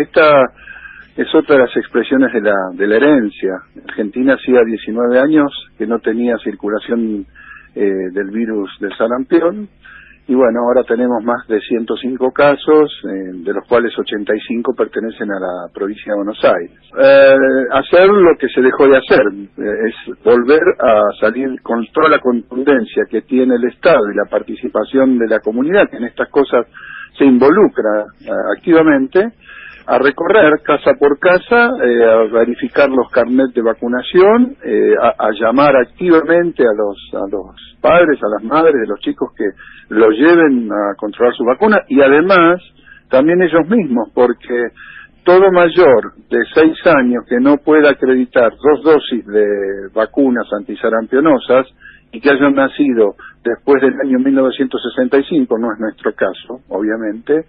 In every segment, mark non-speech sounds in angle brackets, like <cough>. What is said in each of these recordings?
esta es otra de las expresiones de la, de la herencia. Argentina hacía 19 años que no tenía circulación eh, del virus del sarampión y bueno, ahora tenemos más de 105 casos, eh, de los cuales 85 pertenecen a la provincia de Buenos Aires. Eh, hacer lo que se dejó de hacer, eh, es volver a salir con toda la contundencia que tiene el Estado y la participación de la comunidad, que en estas cosas se involucra activamente, a recorrer casa por casa, eh, a verificar los carnets de vacunación, eh, a, llamar activamente a los, a los padres, a las madres de los chicos que los lleven a controlar su vacuna y además también ellos mismos, porque todo mayor de seis años que no pueda acreditar dos dosis de vacunas antisarampionosas y que hayan nacido después del año 1965, no es nuestro caso, obviamente,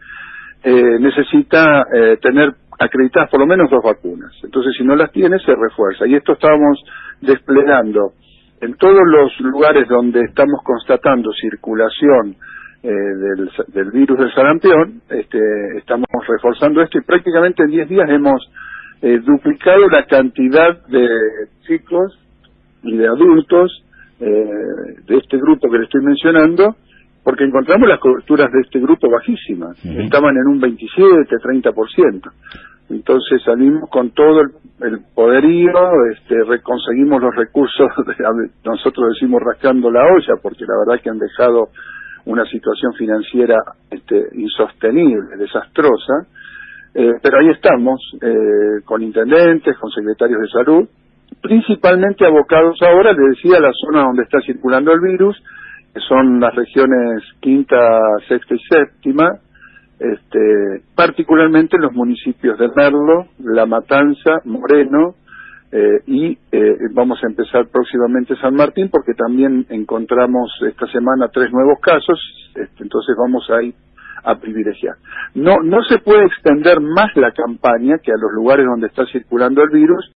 eh, necesita eh, tener acreditadas por lo menos dos vacunas. Entonces, si no las tiene, se refuerza. Y esto estamos desplegando en todos los lugares donde estamos constatando circulación eh, del, del, virus del sarampión, este, estamos reforzando esto y prácticamente en 10 días hemos eh, duplicado la cantidad de chicos y de adultos eh, de este grupo que le estoy mencionando porque encontramos las coberturas de este grupo bajísimas, estaban en un 27, 30%. Entonces salimos con todo el, poderío, este, conseguimos los recursos, <laughs> nosotros decimos rascando la olla, porque la verdad que han dejado una situación financiera este, insostenible, desastrosa, eh, pero ahí estamos, eh, con intendentes, con secretarios de salud, principalmente abocados ahora, le decía, a la zona donde está circulando el virus, son las regiones quinta, sexta y séptima, este, particularmente en los municipios de Merlo, La Matanza, Moreno, eh, y eh, vamos a empezar próximamente San Martín porque también encontramos esta semana tres nuevos casos, este, entonces vamos a ir a privilegiar. No, no se puede extender más la campaña que a los lugares donde está circulando el virus,